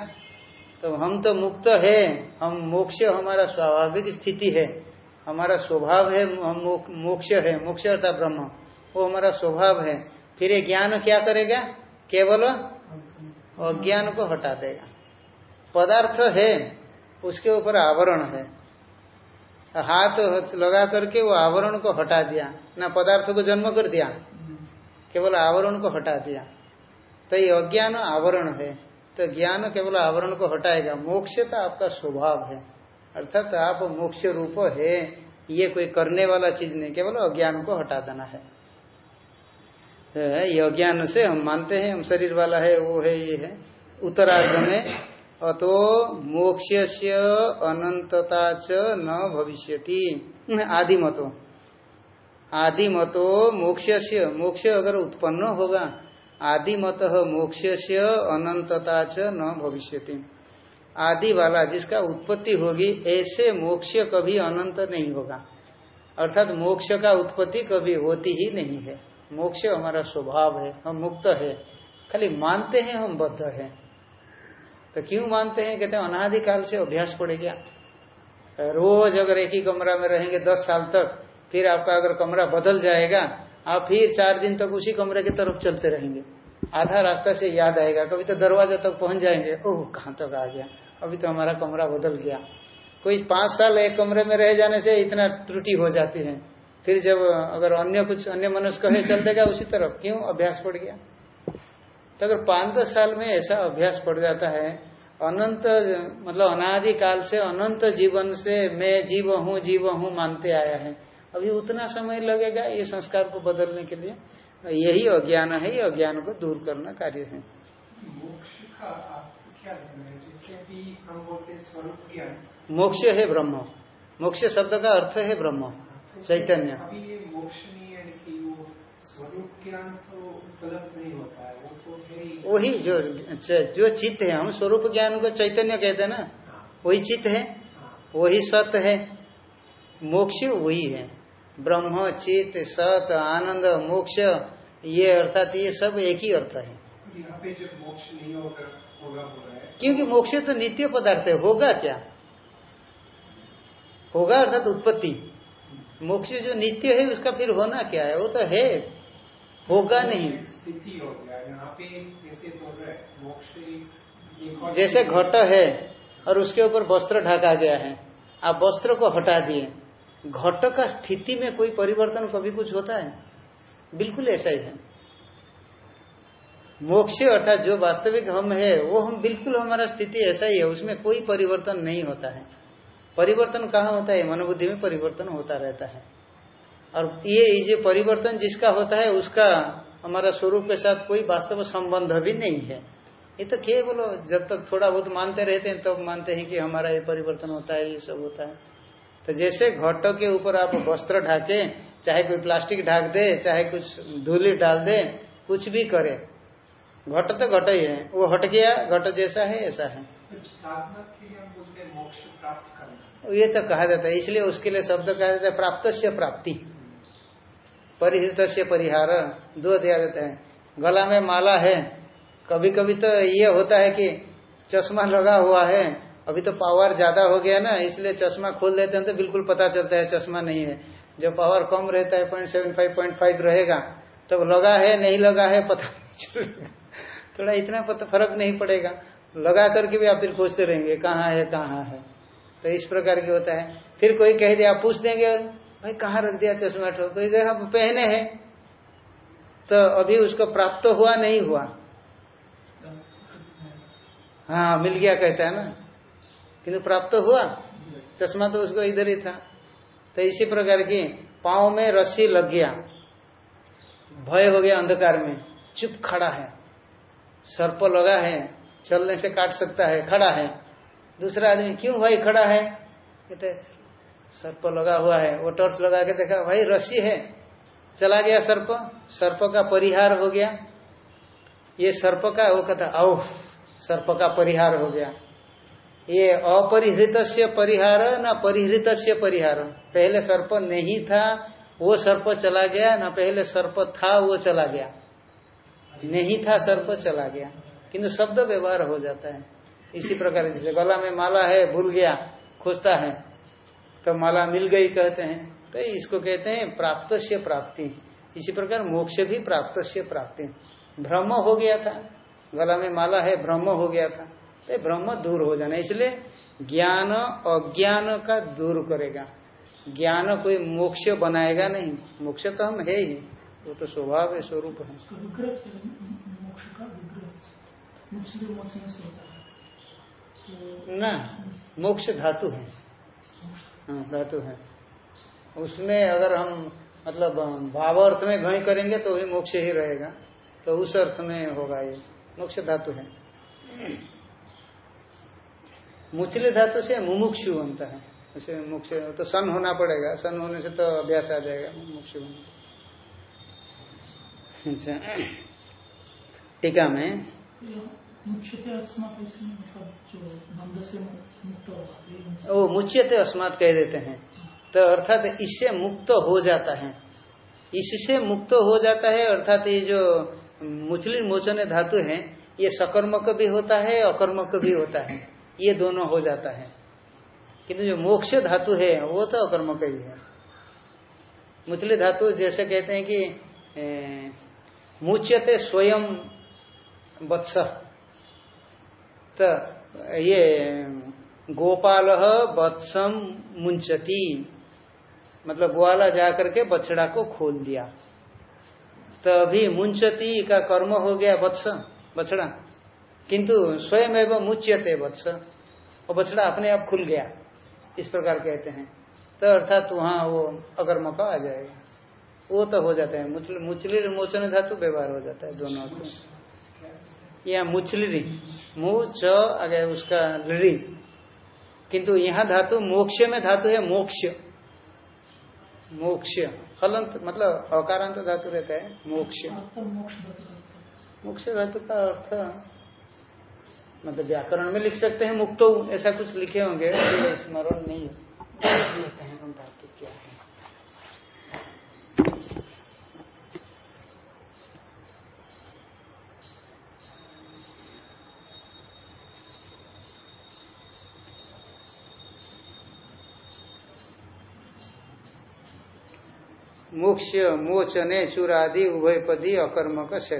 तो हम तो मुक्त है, हम मोक्ष हमारा स्वाभाविक स्थिति है। हमारा स्वभाव है मोक्ष है, मोक्ष अर्थात ब्रह्म। वो हमारा स्वभाव है। फिर ये ज्ञान क्या करेगा? केवल अज्ञान को हटा देगा। पदार्थ है, उसके ऊपर आवरण है। हाथ लगा करके वो आवरण को हटा दिया, ना पदार्थ को जन्म कर दिया, केवल आवरण को हटा दिया। तो ये अज्ञान आवरण है। तो ज्ञान केवल आवरण को हटाएगा। मोक्ष तो आपका स्वभाव है। अर्थात आप मोक्ष रूप है, ये कोई करने वाला चीज़ नहीं, केवल अज्ञान को हटा देना है। तो ये अज्ञान से हम मानते हैं, हम शरीर वाला है, वो है, ये है। उत्तरार्ध में, अतो मोक्ष अनंतता च न भविष्यति। आदि मतो आदि मतो मोक्ष मोक्ष अगर उत्पन्न होगा आदि मत मोक्ष से अनंतता च न भविष्यति। आदि वाला जिसका उत्पत्ति होगी, ऐसे मोक्ष कभी अनंत नहीं होगा। अर्थात मोक्ष का उत्पत्ति कभी होती ही नहीं है। मोक्ष हमारा स्वभाव है, हम मुक्त है। खाली मानते हैं, हम बद्ध है। तो क्यों मानते हैं? कहते हैं, अनादिकाल से अभ्यास पड़े गया। रोज अगर एक ही कमरा में रहेंगे दस साल तक, फिर आपका अगर कमरा बदल जाएगा, आप फिर चार दिन तक उसी कमरे की तरफ़ चलते रहेंगे। आधा रास्ता से याद आएगा, कभी तो दरवाज़ा तक पहुँच जाएँगे। ओह, कहाँ तक आ गया? अभी तो हमारा कमरा बदल गया। कोई पाँच साल एक कमरे में रह जाने से इतना त्रुटि हो जाती है। फिर जब अगर अन्य कुछ, अन्य मनुष्य कहे, चल देगा उसी तरफ़। क्यों? अभ्यास पड़ गया। तो अगर पाँच दस साल में ऐसा अभ्यास पड़ जाता है, अनंत मतलब अनादि काल से, अनंत जीवन से मैं जीव हूँ जीव हूँ मानते आया है। अभी उतना समय लगेगा ये संस्कार को बदलने के लिए। यही अज्ञान है, ये अज्ञान को दूर करना कार्य है। मोक्ष मोक्ष है ब्रह्म। मोक्ष शब्द का अर्थ है ब्रह्म। चैतन्य। अभी ये मोक्ष नहीं है कि वो स्वरूप ज्ञान तो नहीं होता है वो तो वही जो जो चित्त है हम स्वरूप ज्ञान को चैतन्य कहते हैं ना? हाँ। वही चित्त है? हाँ। वही सत्य है? मोक्ष वही है। ब्रह्म चित्त सत आनंद मोक्ष ये अर्थात ये सब एक ही अर्थ है। मोक्ष नहीं होगा होगा है क्योंकि मोक्ष तो नित्य पदार्थ है होगा क्या? होगा अर्थात उत्पत्ति। मोक्ष जो नित्य है उसका फिर होना क्या है? वो तो है। होगा नहीं। स्थिति हो गया। यहाँ पे जैसे बोल रहे मोक्ष जैसे घट है और उसके ऊपर वस्त्र ढका गया है आप वस्त्र को हटा दिए। घट का स्थिति में कोई परिवर्तन कभी कुछ होता है? बिल्कुल ऐसा ही है। मोक्ष अर्थात जो वास्तविक हम है, वो हम बिल्कुल हमारा स्थिति ऐसा ही है, उसमें कोई परिवर्तन नहीं होता है। परिवर्तन कहाँ होता है? मनोबुद्धि में परिवर्तन होता रहता है। और ये जो परिवर्तन जिसका होता है, उसका हमारा स्वरूप के साथ कोई वास्तव संबंध भी नहीं है। ये तो क्या बोलो जब तक थोड़ा बहुत मानते रहते हैं, तब तो मानते हैं कि हमारा ये परिवर्तन होता है, ये सब होता है। तो जैसे घटों के ऊपर आप वस्त्र ढाके, चाहे कोई प्लास्टिक ढाक दे, चाहे कुछ धूली डाल दे, कुछ भी करे घट तो घट ही है। वो हट गया घट जैसा है ऐसा है। ये तो कहा जाता है इसलिए उसके लिए शब्द कहा जाता है प्राप्त से प्राप्ति। परिहृत से परिहार दो दिया जाता है। गला में माला है कभी कभी तो ये होता है कि चश्मा लगा हुआ है अभी तो पावर ज़्यादा हो गया ना इसलिए चश्मा खोल देते हैं तो बिल्कुल पता चलता है चश्मा नहीं है। जब पावर कम रहता है point seven five point five रहेगा तब तो लगा है नहीं लगा है पता नहीं चलेगा। थोड़ा इतना फ़र्क नहीं पड़ेगा। लगा करके भी आप फिर खोजते रहेंगे, कहाँ है कहाँ है। तो इस प्रकार की होता है। फिर कोई कह दिया आप पूछ देंगे, भाई, कहाँ रख दिया चश्मा ठो कोई कहे आप पहने हैं। तो अभी उसको प्राप्त तो हुआ, नहीं हुआ। हाँ मिल गया कहता है ना। किंतु प्राप्त तो हुआ। चश्मा तो उसको इधर ही था। तो इसी प्रकार की पाँव में रस्सी लग गया। भय हो गया अंधकार में। चुप खड़ा है। सर्प लगा है, चलने से काट सकता है, खड़ा है। दूसरा आदमी, क्यों भाई खड़ा है? कहते सर्प लगा हुआ है। वो टॉर्च लगा के देखा, भाई रस्सी है। चला गया सर्प सर्प का परिहार हो गया। ये सर्प का, वो कहता आओ सर्प का परिहार हो गया। ये अपरिहृत परिहार, ना परिहृत परिहार। पहले सर्प नहीं था, वो सर्प चला गया, ना पहले सर्प था, वो चला गया। नहीं था सर्प चला गया। किंतु शब्द व्यवहार हो जाता है। इसी प्रकार जैसे गला में माला है, भूल गया, खोजता है तो माला मिल गई कहते हैं। तो इसको कहते हैं प्राप्त से प्राप्ति। इसी प्रकार मोक्ष भी प्राप्त से प्राप्ति। भ्रम हो गया था। गला में माला है भ्रम हो गया था। तो भ्रम दूर हो जाना। इसलिए ज्ञान अज्ञान का दूर करेगा। ज्ञान कोई मोक्ष बनाएगा नहीं। मोक्ष तो हम है ही। वो तो स्वभाव है स्वरूप है। ना मोक्ष धातु है। हाँ धातु है। उसमें अगर हम मतलब भाव अर्थ में घय करेंगे तो भी मोक्ष ही रहेगा। तो उस अर्थ में होगा ये। मोक्ष धातु है। मुचले धातु से मुमुक्षु बनता है। उसे मोक्ष तो सन होना पड़ेगा। सन होने से तो अभ्यास आ जाएगा। मोक्ष अच्छा टीका में ओ मुच्यते अस्मात कह देते हैं तो अर्थात इससे मुक्त हो जाता है इससे मुक्त हो जाता है अर्थात ये जो मुचली मोचन धातु है ये सकर्मक भी होता है अकर्मक भी होता है ये दोनों हो जाता है किंतु जो मोक्ष धातु है वो तो अकर्मक ही है मुचली धातु जैसे कहते हैं कि मुच्यते स्वयं वत्स। ये, गोपाल वत्सम मुंचती मतलब ग्वाला जाकर के बछड़ा को खोल दिया। तभी मुंचती का कर्म हो गया वत्स, बछड़ा। किंतु स्वयं एवं मुच्यते वत्स। और बछड़ा अपने आप खुल गया। इस प्रकार कहते हैं। तो अर्थात वहाँ वो अकर्म का आ जाएगा। वो तो हो जाता है। मुचली मोचन धातु व्यवहार हो जाता है दोनों यहाँ मुचलरी। मुह च आगे उसका लरी। किंतु यहाँ धातु मोक्ष में धातु है मोक्ष। मोक्ष। हलंत मतलब अकारांत धातु रहता है मोक्ष। मोक्ष धातु का अर्थ मतलब व्याकरण में लिख सकते हैं मुक्तो, ऐसा कुछ लिखे होंगे स्मरण नहीं धातु क्या है मोक्ष मोचने चूरादि उभयपदी अकर्मक से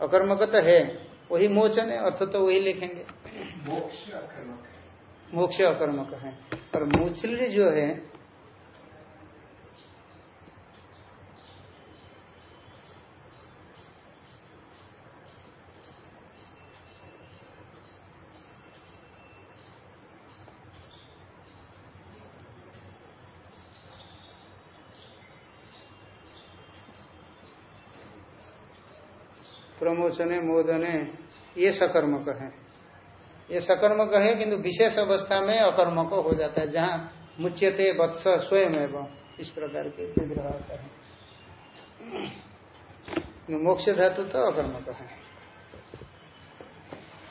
अकर्मक तो है वही मोचन है अर्थ तो वही लिखेंगे। मोक्ष अकर्मक। है। और मुचल जो है प्रमोचने मोदने, ये सकर्मक है। ये सकर्मक है, किंतु विशेष अवस्था में अकर्मक हो जाता है, जहाँ मुच्यते वत्स स्वयं एवं इस प्रकार के विग्रह होता है मोक्ष धातु तो अकर्मक है।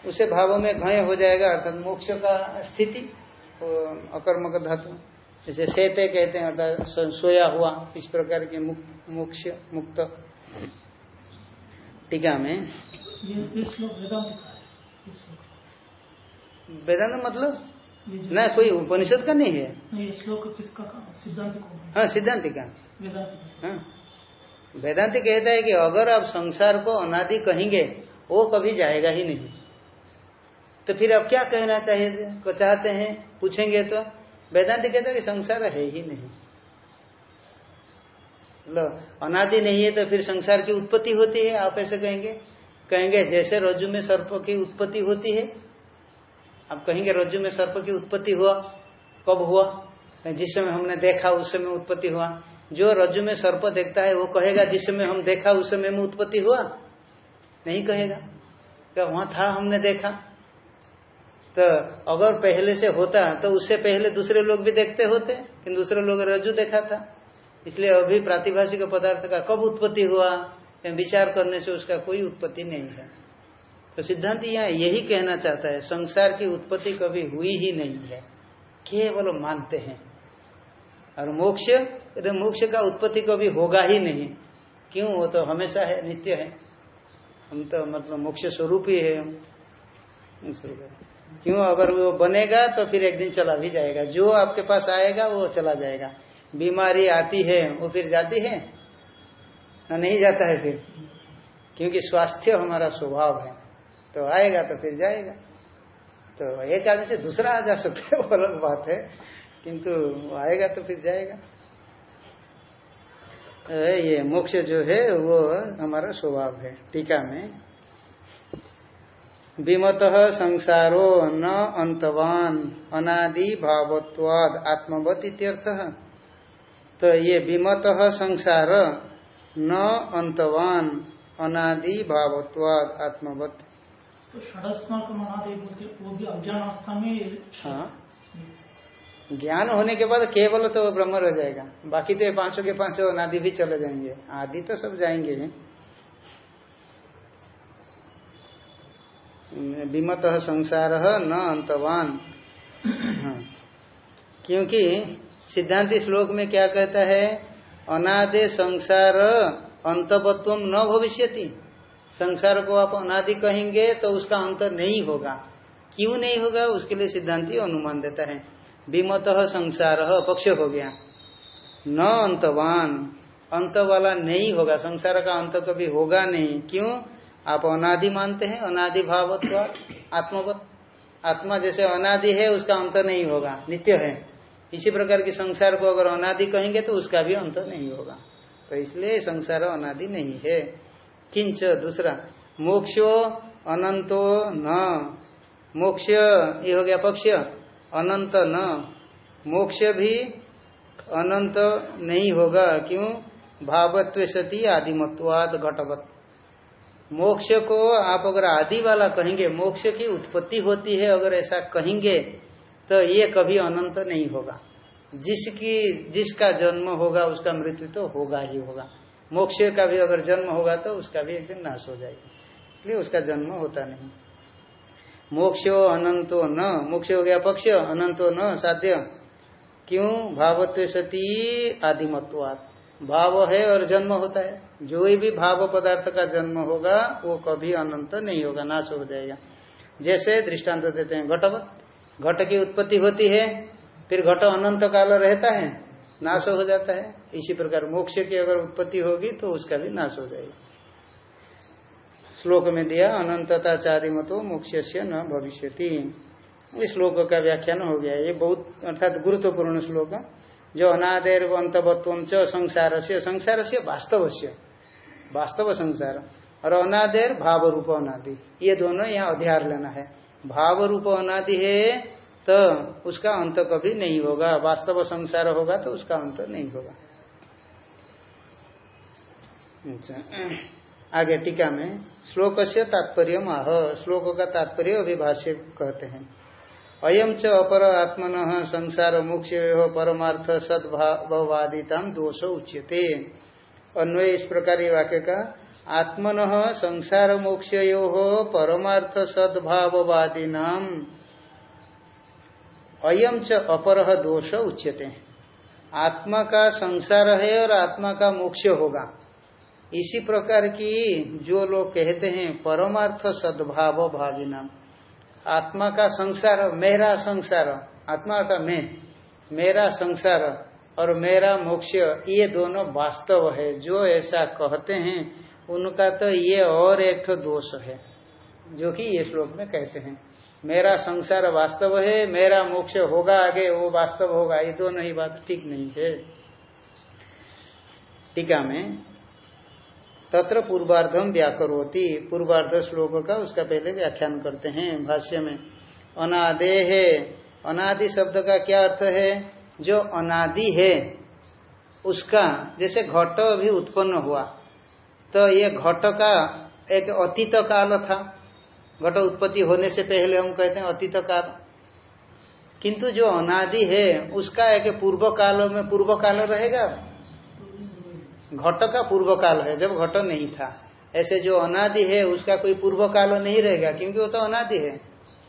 उसे भावों में घय हो जाएगा, अर्थात मोक्ष का स्थिति अकर्मक धातु। जैसे सेते कहते हैं, अर्थात सोया हुआ, इस प्रकार के मोक्ष, मुक्त। टीका में। वेदांत मतलब? न कोई उपनिषद का नहीं है। श्लोक किसका सिद्धांत हाँ सिद्धांत का हाँ। वेदांति कहता है कि अगर आप संसार को अनादि कहेंगे वो कभी जाएगा ही नहीं। तो फिर आप क्या कहना चाहिए को चाहते हैं? पूछेंगे तो। वेदांत कहता है कि संसार है ही नहीं। मतलब अनादि नहीं है तो फिर संसार की उत्पत्ति होती है, आप ऐसे कहेंगे? कहेंगे, जैसे रज्जु में सर्प की उत्पत्ति होती है, आप कहेंगे रज्जु में सर्प की उत्पत्ति हुआ, कब हुआ? जिस समय हमने देखा, उस समय उत्पत्ति हुआ। जो रज्जु में सर्प देखता है, वो कहेगा, जिस समय हम देखा, उस समय में उत्पत्ति हुआ? नहीं कहेगा। क्या वहाँ था हमने देखा? तो अगर पहले से होता तो उससे पहले दूसरे लोग भी देखते होते, कि दूसरे लोग रज्जु देखा था। इसलिए अभी प्रातिभाषिक पदार्थ का कब उत्पत्ति हुआ विचार करने से उसका कोई उत्पत्ति नहीं है। तो सिद्धांत यहाँ यही कहना चाहता है, संसार की उत्पत्ति कभी हुई ही नहीं है, केवल मानते हैं। और मोक्ष, यदि मोक्ष का उत्पत्ति कभी होगा ही नहीं, क्यों? वो तो हमेशा है, नित्य है। हम तो मतलब मोक्ष स्वरूप ही है क्यों? अगर वो बनेगा तो फिर एक दिन चला भी जाएगा। जो आपके पास आएगा, वो चला जाएगा। बीमारी आती है, वो फिर जाती है? ना नहीं जाता है फिर? क्योंकि स्वास्थ्य हमारा स्वभाव है। तो आएगा तो फिर जाएगा। तो एक आदमी से दूसरा आ जा सकता वो अलग बात है। किंतु आएगा तो फिर जाएगा। ये मोक्ष जो है, वो हमारा स्वभाव है, टीका में। विमत संसारो न अंतवान, अनादि भावत्वाद, आत्मवत इत्यर्थ। तो ये विमत संसार न अंतवान अनादि भावत्वाद आत्मवत। तो हाँ। ज्ञान होने के बाद केवल तो ब्रह्म रह जाएगा। बाकी तो ये पाँचों के पाँचों अनादि भी चले जाएँगे। आदि तो सब जाएँगे। विमत संसार न अंतवान। हाँ। क्योंकि सिद्धांति श्लोक में क्या कहता है? अनादे संसार अंतवत्व न भविष्यति। संसार को आप अनादि कहेंगे तो उसका अंत नहीं होगा। क्यों नहीं होगा? उसके लिए सिद्धांति अनुमान देता है। विमत संसार पक्ष हो गया। न अंतवान। अंत वाला नहीं होगा। संसार का अंत कभी होगा नहीं। क्यों? आप अनादि मानते हैं। अनादि भावत्व आत्मवत आत्मा जैसे अनादि है, उसका अंत नहीं होगा। नित्य है। इसी प्रकार के संसार को अगर अनादि कहेंगे तो उसका भी अंत नहीं होगा। तो इसलिए संसार अनादि नहीं है। किंच दूसरा, मोक्षो अनंतो न। मोक्ष, ये हो गया पक्ष, अनंत न। मोक्ष भी अनंत नहीं होगा। क्यों? भावत्व सती आदिमत्वाद घटवत। मोक्ष को आप अगर आदि वाला कहेंगे, मोक्ष की उत्पत्ति होती है अगर ऐसा कहेंगे तो ये कभी अनंत नहीं होगा। जिसकी, जिसका जन्म होगा, उसका मृत्यु तो होगा ही होगा। मोक्ष का भी अगर जन्म होगा तो उसका भी एक दिन नाश हो जाएगा। इसलिए उसका जन्म होता नहीं। मोक्षो अनंतो न, मोक्ष हो गया पक्ष, अनंतो न, साध्य। क्यों? भावत्व सती आदिमत्वात। भाव है और जन्म होता है। जो भी भाव पदार्थ का जन्म होगा, वो कभी अनंत नहीं होगा, नाश हो जाएगा। जैसे दृष्टांत देते हैं, घटवत। घट की उत्पत्ति होती है, फिर घट अनंत काल रहता है, नाश हो जाता है। इसी प्रकार मोक्ष की अगर उत्पत्ति होगी तो उसका भी नाश हो जाएगा। श्लोक में दिया अनंतता चारि मतो मोक्ष न भविष्य इस श्लोक का व्याख्यान हो गया। ये बहुत, अर्थात गुरुत्वपूर्ण श्लोक जो अनादेर अंतवत्व च संसार से संसार से वास्तव से वास्तव संसार। और अनादेर भाव रूप अनादि। ये दोनों यहाँ अध्यार लेना है। भाव रूप अनादि है तो उसका अंत कभी नहीं होगा। वास्तव संसार होगा तो उसका अंत नहीं होगा। अच्छा। आगे टीका में श्लोक से तात्पर्य आह। श्लोक का तात्पर्य अभिभाष्य कहते हैं। अयम च अपर आत्मन संसार मुख्य परमार्थ सद्भावादिता दोष उच्यते। अन्वय इस प्रकार ये वाक्य का, आत्मन संसार मोक्ष परमार्थ सद्भाववादी नाम अयम च अपर दोष उच्यते। आत्मा का संसार है और आत्मा का मोक्ष होगा। इसी प्रकार की जो लोग कहते हैं, परमार्थ सद्भाव भाविना आत्मा का संसार, मेरा संसार, आत्मा का मैं, मेरा संसार और मेरा मोक्ष, ये दोनों वास्तव है। जो ऐसा कहते हैं, उनका तो ये और एक दोष है, जो कि ये श्लोक में कहते हैं। मेरा संसार वास्तव है, मेरा मोक्ष होगा आगे, वो वास्तव होगा। ये दोनों ही बात ठीक नहीं है। टीका में, तत्र पूर्वार्धम व्याकरोती। पूर्वार्ध श्लोक का उसका पहले व्याख्यान करते हैं भाष्य में। अनादे है अनादि शब्द का क्या अर्थ है? जो अनादि है, उसका जैसे घट भी उत्पन्न हुआ। तो ये घट का एक अतीत काल था। घट उत्पत्ति होने से पहले हम कहते हैं अतीत काल। किंतु जो अनादि है, उसका एक पूर्व काल में पूर्व काल रहेगा? घट का पूर्व काल है, जब घट नहीं था। ऐसे जो अनादि है, उसका कोई पूर्व काल नहीं रहेगा, क्योंकि वो तो अनादि है।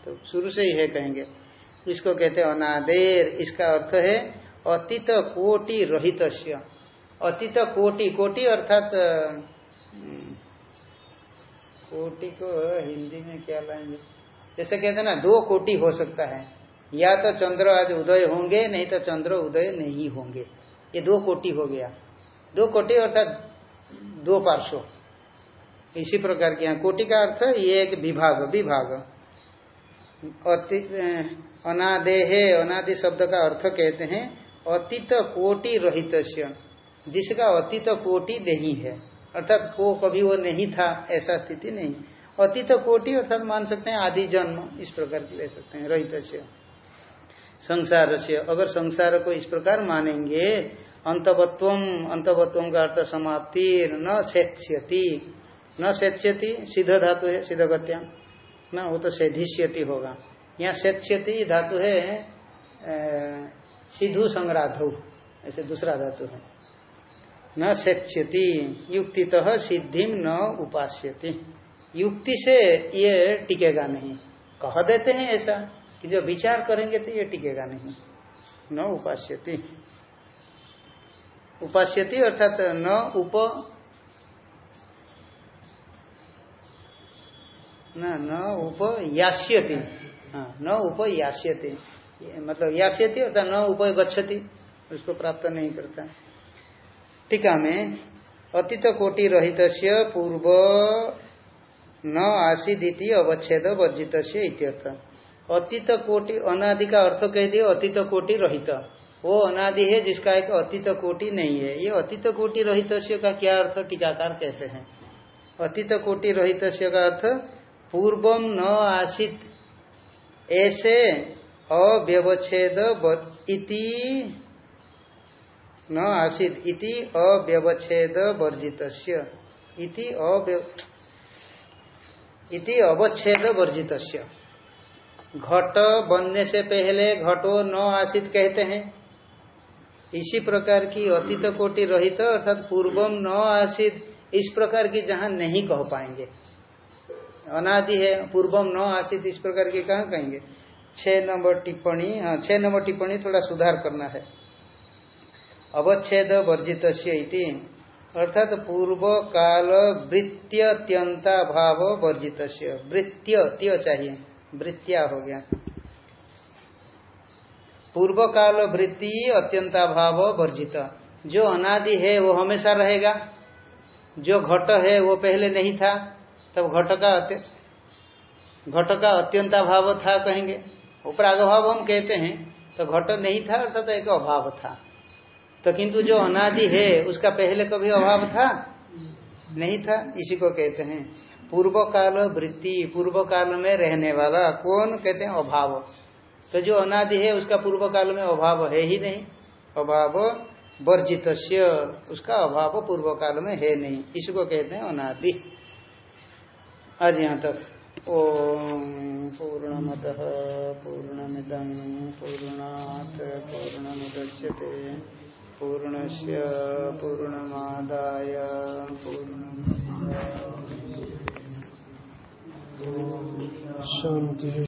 तो शुरू से ही है कहेंगे। इसको कहते हैं अनादेर, इसका अर्थ है अतीत कोटि रहित अतीत कोटि कोटि अर्थात कोटि को हिंदी में क्या लाएँगे? जैसे कहते हैं ना, दो कोटि हो सकता है। या तो चंद्र आज उदय होंगे, नहीं तो चंद्र उदय नहीं होंगे। ये दो कोटि हो गया। दो कोटि अर्थात दो पार्श्व। इसी प्रकार के यहाँ कोटि का अर्थ ये एक विभाग विभाग। अनादेहे, अनादि शब्द का अर्थ कहते हैं, अतीत कोटि रहित जिसका अतीत कोटि नहीं है। अर्थात वो कभी वो नहीं था, ऐसा स्थिति नहीं। अतीत कोटि अर्थात मान सकते हैं आदि जन्म, इस प्रकार के ले सकते हैं रहित संसार से अगर संसार को इस प्रकार मानेंगे, अंतवत्व अंतवत्व का अर्थ समाप्ति, न सेत्स्यति। न सेत्स्यति, सिद्ध धातु है, सिद्ध गत्या। न, वो तो सेधिष्यति होगा। यहाँ सेत्स्यति धातु है सिधु संग्राधु, ऐसे दूसरा धातु है। न सेच्यति युक्तितः सिद्धि न उपास्यति। युक्ति से ये टिकेगा नहीं। कह देते हैं ऐसा कि जो विचार करेंगे तो ये टिकेगा नहीं। न उपास्यति। उपास्यति अर्थात न उप, न न उप यास्यति। न उप यास्यति। मतलब यास्यति अर्थात न उप गच्छति उसको प्राप्त नहीं करता। टीका में अतीत कोटि रहित पूर्व न आसीदी अवच्छेद वर्जित इत्यर्थ। अतीत कोटि अनादि का अर्थ कह दिए अतीत कोटि रहित। वो अनादि है जिसका एक अतीत कोटि नहीं है। ये अतीत कोटि रहित का क्या अर्थ टीकाकार कहते हैं? अतीत कोटि रहित का अर्थ पूर्वम न आसित ऐसे अव्यवच्छेद इति न आसित। इति अव्यवच्छेद वर्जित इति अवच्छेद वर्जित घट बनने से पहले घटो न आसित कहते हैं। इसी प्रकार की अतीत कोटि रहित अर्थात पूर्वम न आसित, इस प्रकार की जहाँ नहीं कह पाएँगे। अनादि है, पूर्वम न आसित इस प्रकार के कहा कहेंगे? छह नंबर टिप्पणी हाँ छह नंबर टिप्पणी थोड़ा सुधार करना है। अवच्छेद वर्जित अर्थात तो पूर्व काल वृत्त्यंता भाव वर्जित वृत्य त्य चाहिए वृत्तिया हो गया। पूर्व काल वृत्ति अत्यंता भाव वर्जित। जो अनादि है, वो हमेशा रहेगा। जो घट है, वो पहले नहीं था। तब घट का घट का अत्यंता था कहेंगे। उपराग भाव हम कहते हैं तो घट नहीं था, अर्थात एक अभाव था। तो किंतु जो अनादि है, उसका पहले कभी अभाव था? नहीं था, इसी को कहते हैं। पूर्व काल वृत्ति पूर्व काल में रहने वाला कौन कहते हैं? अभाव। तो जो अनादि है, उसका पूर्व काल में अभाव है ही नहीं। अभाव वर्जित उसका अभाव पूर्व काल में है नहीं। इसको कहते हैं अनादि। आज यहाँ तक। ओम पूर्णमद पूर्णमिदम पूर्णात पूर्णमुदच्यते। पूर्णस्य पूर्णमादाय पूर्ण शांति।